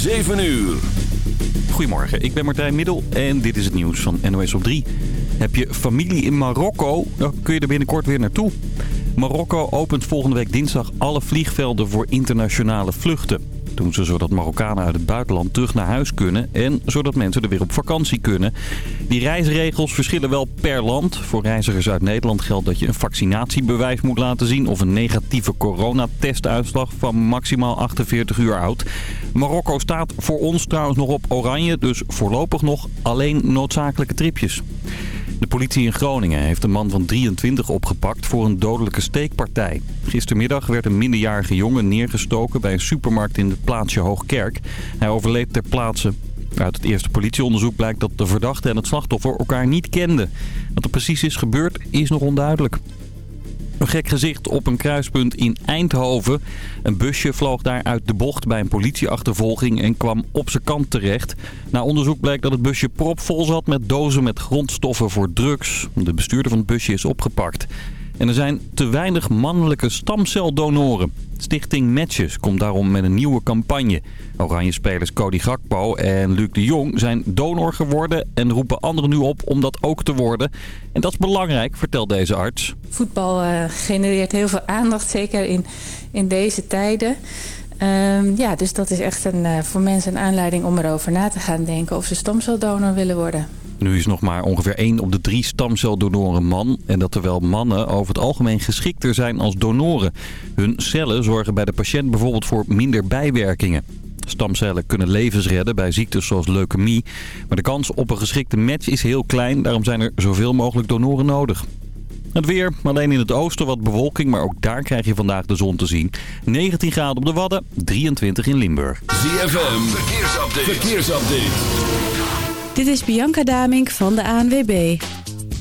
7 uur. Goedemorgen, ik ben Martijn Middel en dit is het nieuws van NOS op 3. Heb je familie in Marokko, dan kun je er binnenkort weer naartoe. Marokko opent volgende week dinsdag alle vliegvelden voor internationale vluchten. Doen ze zodat Marokkanen uit het buitenland terug naar huis kunnen en zodat mensen er weer op vakantie kunnen. Die reisregels verschillen wel per land. Voor reizigers uit Nederland geldt dat je een vaccinatiebewijs moet laten zien of een negatieve coronatestuitslag van maximaal 48 uur oud. Marokko staat voor ons trouwens nog op oranje, dus voorlopig nog alleen noodzakelijke tripjes. De politie in Groningen heeft een man van 23 opgepakt voor een dodelijke steekpartij. Gistermiddag werd een minderjarige jongen neergestoken bij een supermarkt in het plaatsje Hoogkerk. Hij overleed ter plaatse. Uit het eerste politieonderzoek blijkt dat de verdachte en het slachtoffer elkaar niet kenden. Wat er precies is gebeurd is nog onduidelijk. Een gek gezicht op een kruispunt in Eindhoven. Een busje vloog daar uit de bocht bij een politieachtervolging en kwam op zijn kant terecht. Na onderzoek blijkt dat het busje propvol zat met dozen met grondstoffen voor drugs. De bestuurder van het busje is opgepakt. En er zijn te weinig mannelijke stamceldonoren. Stichting Matches komt daarom met een nieuwe campagne. Oranje-spelers Cody Gakpo en Luc de Jong zijn donor geworden... en roepen anderen nu op om dat ook te worden. En dat is belangrijk, vertelt deze arts. Voetbal uh, genereert heel veel aandacht, zeker in, in deze tijden. Um, ja, dus dat is echt een, uh, voor mensen een aanleiding om erover na te gaan denken... of ze stamceldonor willen worden. Nu is nog maar ongeveer 1 op de 3 stamceldonoren man. En dat terwijl mannen over het algemeen geschikter zijn als donoren. Hun cellen zorgen bij de patiënt bijvoorbeeld voor minder bijwerkingen. Stamcellen kunnen levens redden bij ziektes zoals leukemie. Maar de kans op een geschikte match is heel klein. Daarom zijn er zoveel mogelijk donoren nodig. Het weer, alleen in het oosten wat bewolking, maar ook daar krijg je vandaag de zon te zien. 19 graden op de Wadden, 23 in Limburg. ZFM, verkeersupdate. verkeersupdate. Dit is Bianca Damink van de ANWB.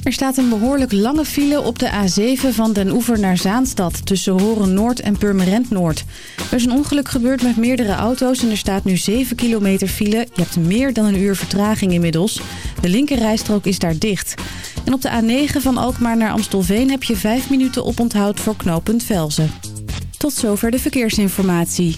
Er staat een behoorlijk lange file op de A7 van Den Oever naar Zaanstad... tussen Horen Noord en Purmerend Noord. Er is een ongeluk gebeurd met meerdere auto's en er staat nu 7 kilometer file. Je hebt meer dan een uur vertraging inmiddels. De linkerrijstrook is daar dicht. En op de A9 van Alkmaar naar Amstelveen heb je 5 minuten oponthoud voor knooppunt Velzen. Tot zover de verkeersinformatie.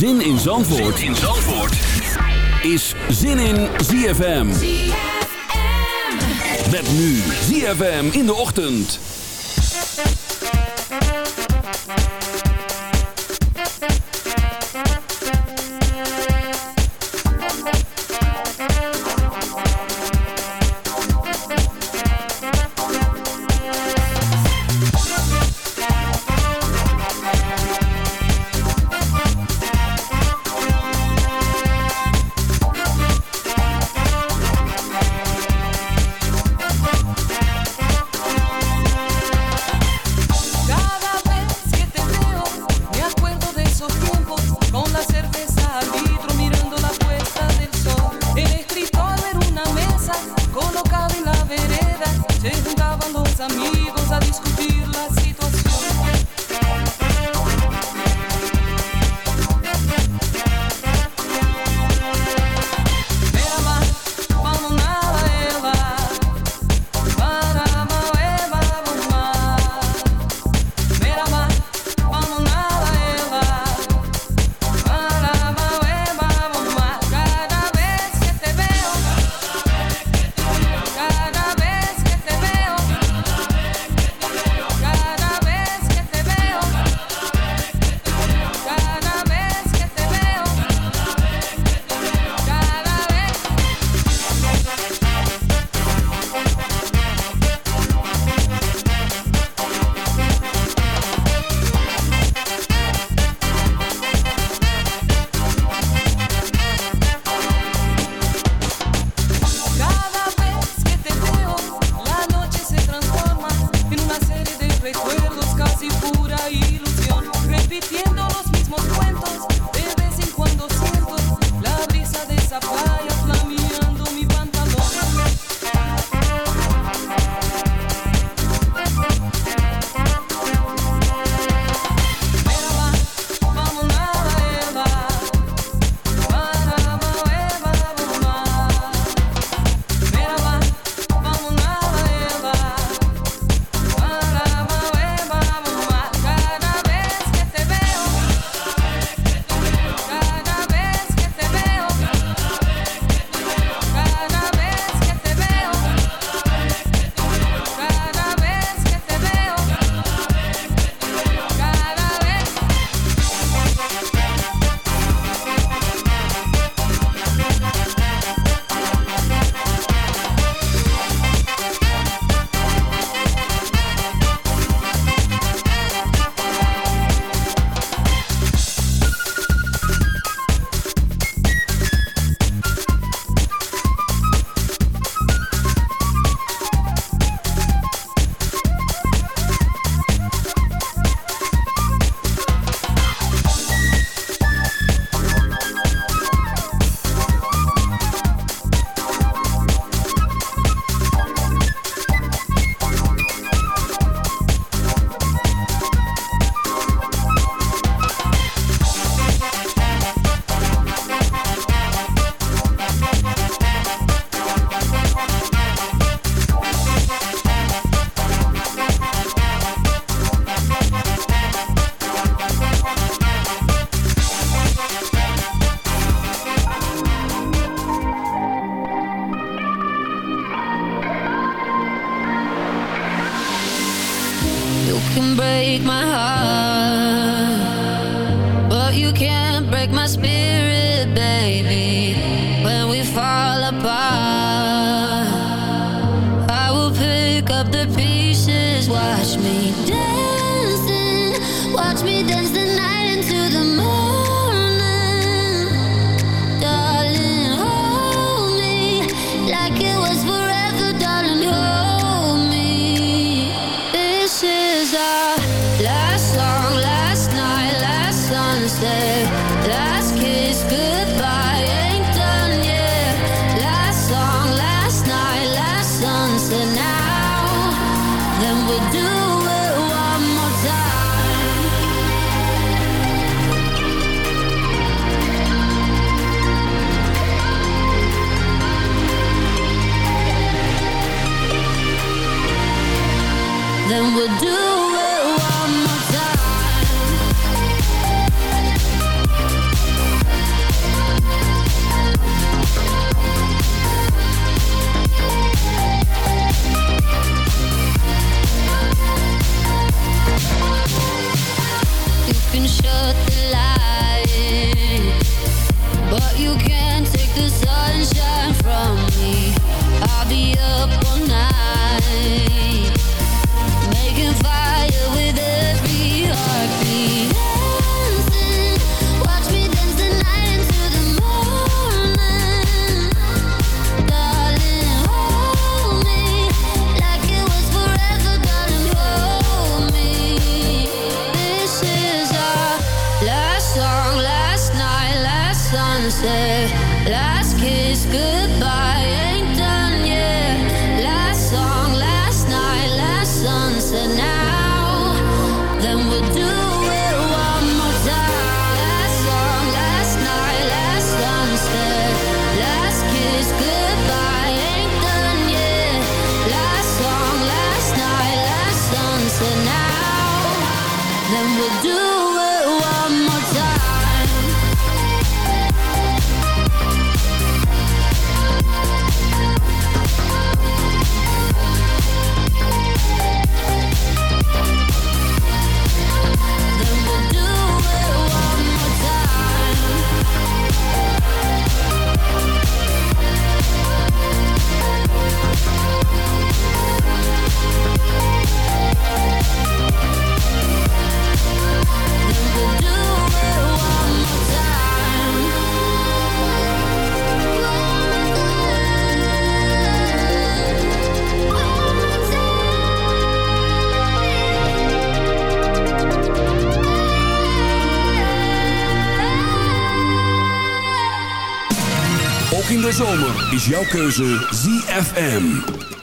Zin in Zandvoort, zin in Zandvoort. is Zin in ZFM. ZFM. Met nu ZFM in de ochtend. said is jouw keuze ZFM.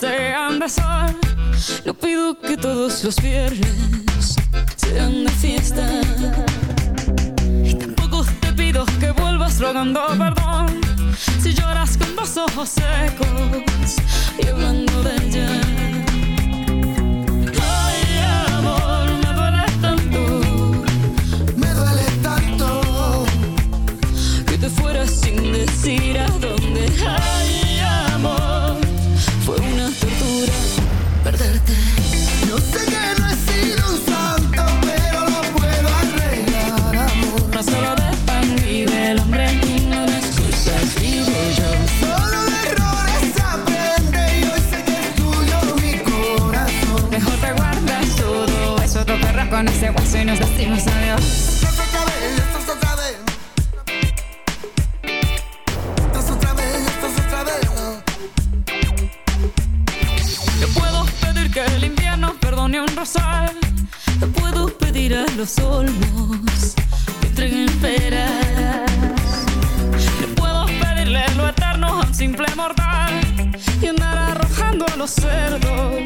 sean de sol. Lo pido que todos los viernes sean de fiesta. Y tampoco te pido que vuelvas rogando perdón. Si lloras con los ojos secos y hablando de ella. Ay, amor, me duele tanto. Me duele tanto. Que te fueras sin decir a dónde. Ay, con ese guaso y nos decimos adiós. Te puedo pedir que el invierno perdone un rosal. Te puedo pedir a los olmos que entreguen peras. Te puedo pedirle lo eterno a un simple mortal y andar arrojando a los cerdos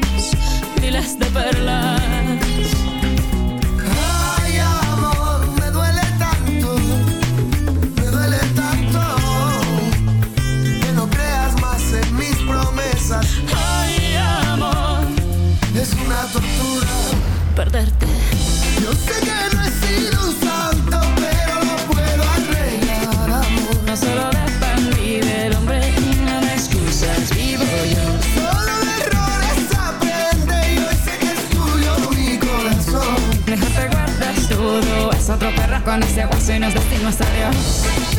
miles de perlas. perderte. Yo sé que no he sido un santo, pero lo puedo arreglar, amor. No solo de pan vive el hombre y no de excusas vivo yo. Solo de errores aprende y hoy sé que es tuyo mi corazón. Mejor te guardas todo, es otro perro con ese hueso y nos destino hasta Dios.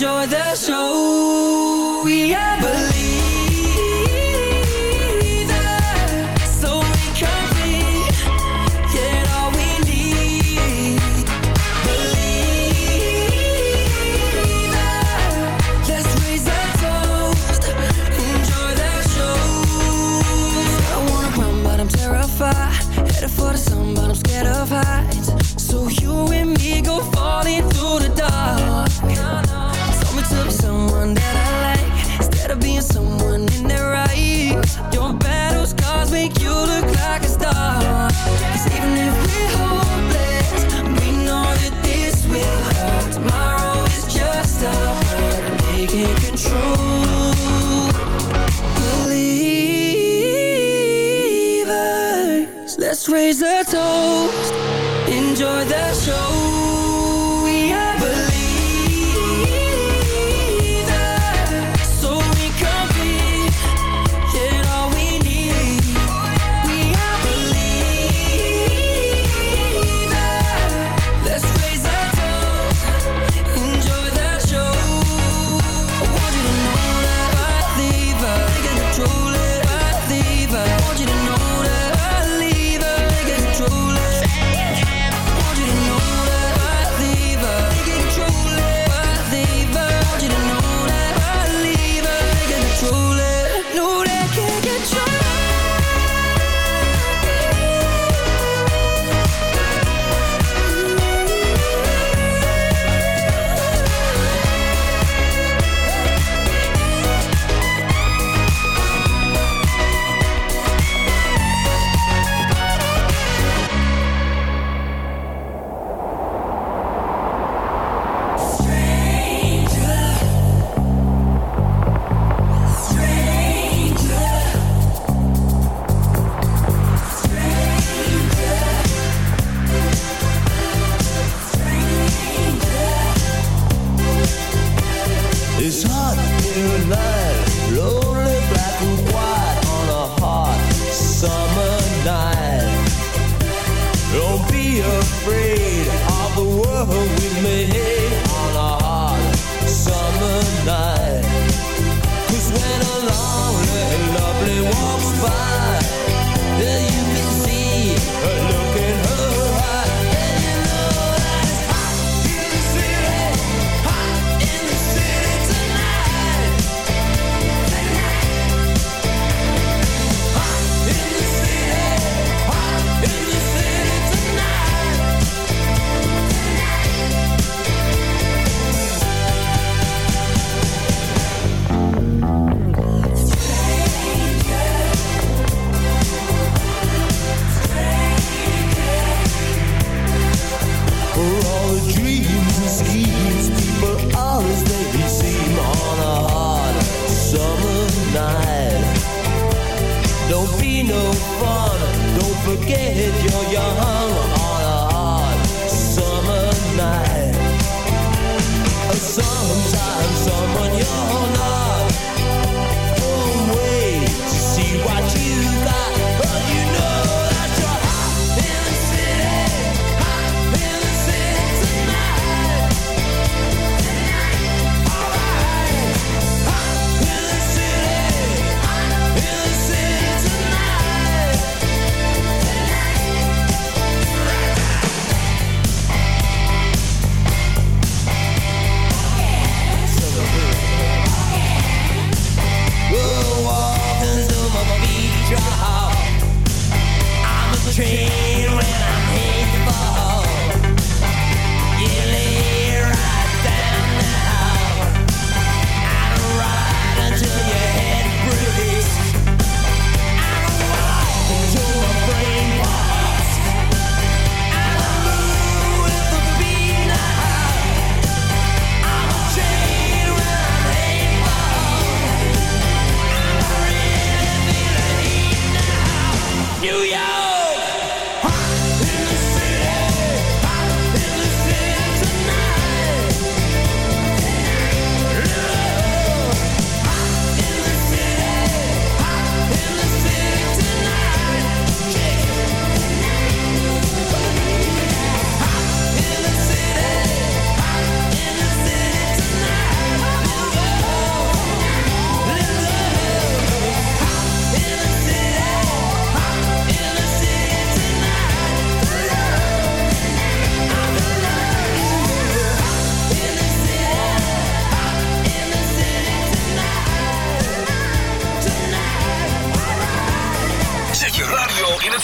enjoy the show.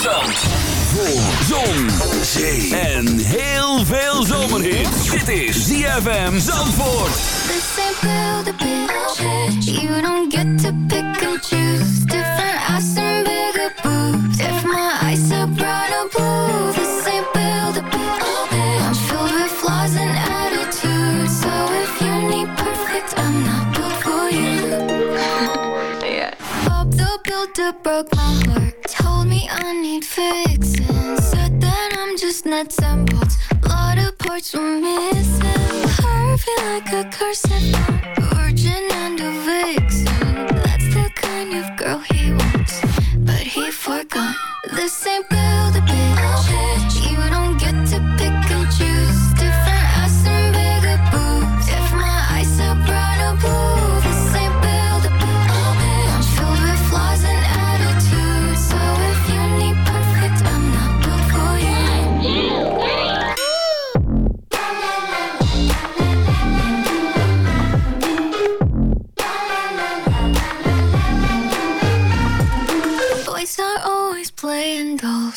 Voor zon, zee en heel veel zomerhit. Dit is ZFM Zandvoort. This ain't build a bitch. You don't get to pick and choose. Different ass and bigger boobs. If my eyes are bright or blue, this ain't build a bitch. I'm filled with flaws and attitudes. So if you need perfect, I'm not built for you. yeah. Bob the Builder broke my heart. Told me I need fixing. Said that I'm just nuts and bolts. Lot of parts were missing. Perfect like a curse. Virgin and a vixen. That's the kind of girl he wants. But he forgot. This ain't build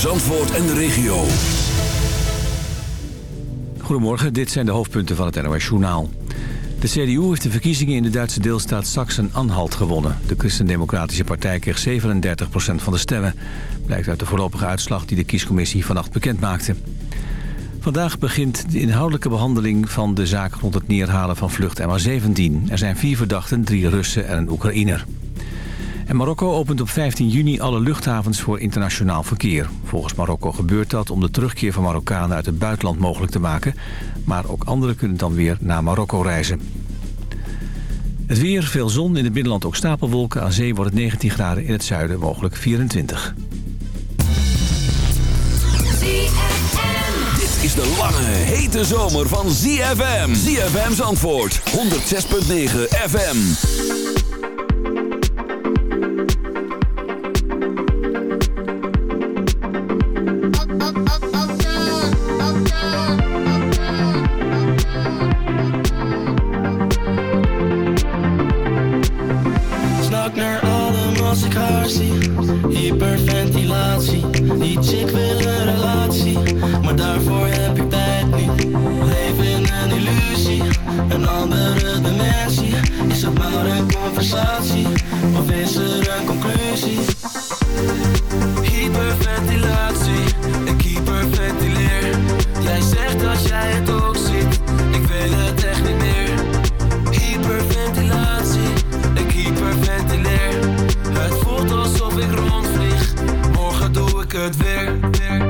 Zandvoort en de regio. Goedemorgen, dit zijn de hoofdpunten van het NOS Journaal. De CDU heeft de verkiezingen in de Duitse deelstaat Sachsen-Anhalt gewonnen. De Christendemocratische Partij kreeg 37% van de stemmen. Blijkt uit de voorlopige uitslag die de kiescommissie vannacht bekend maakte. Vandaag begint de inhoudelijke behandeling van de zaak rond het neerhalen van vlucht MH17. Er zijn vier verdachten, drie Russen en een Oekraïner. En Marokko opent op 15 juni alle luchthavens voor internationaal verkeer. Volgens Marokko gebeurt dat om de terugkeer van Marokkanen uit het buitenland mogelijk te maken. Maar ook anderen kunnen dan weer naar Marokko reizen. Het weer, veel zon, in het binnenland ook stapelwolken. Aan zee wordt het 19 graden, in het zuiden mogelijk 24. Dit is de lange, hete zomer van ZFM. ZFM's antwoord, 106.9 FM. het weer. weer.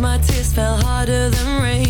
My tears fell harder than rain.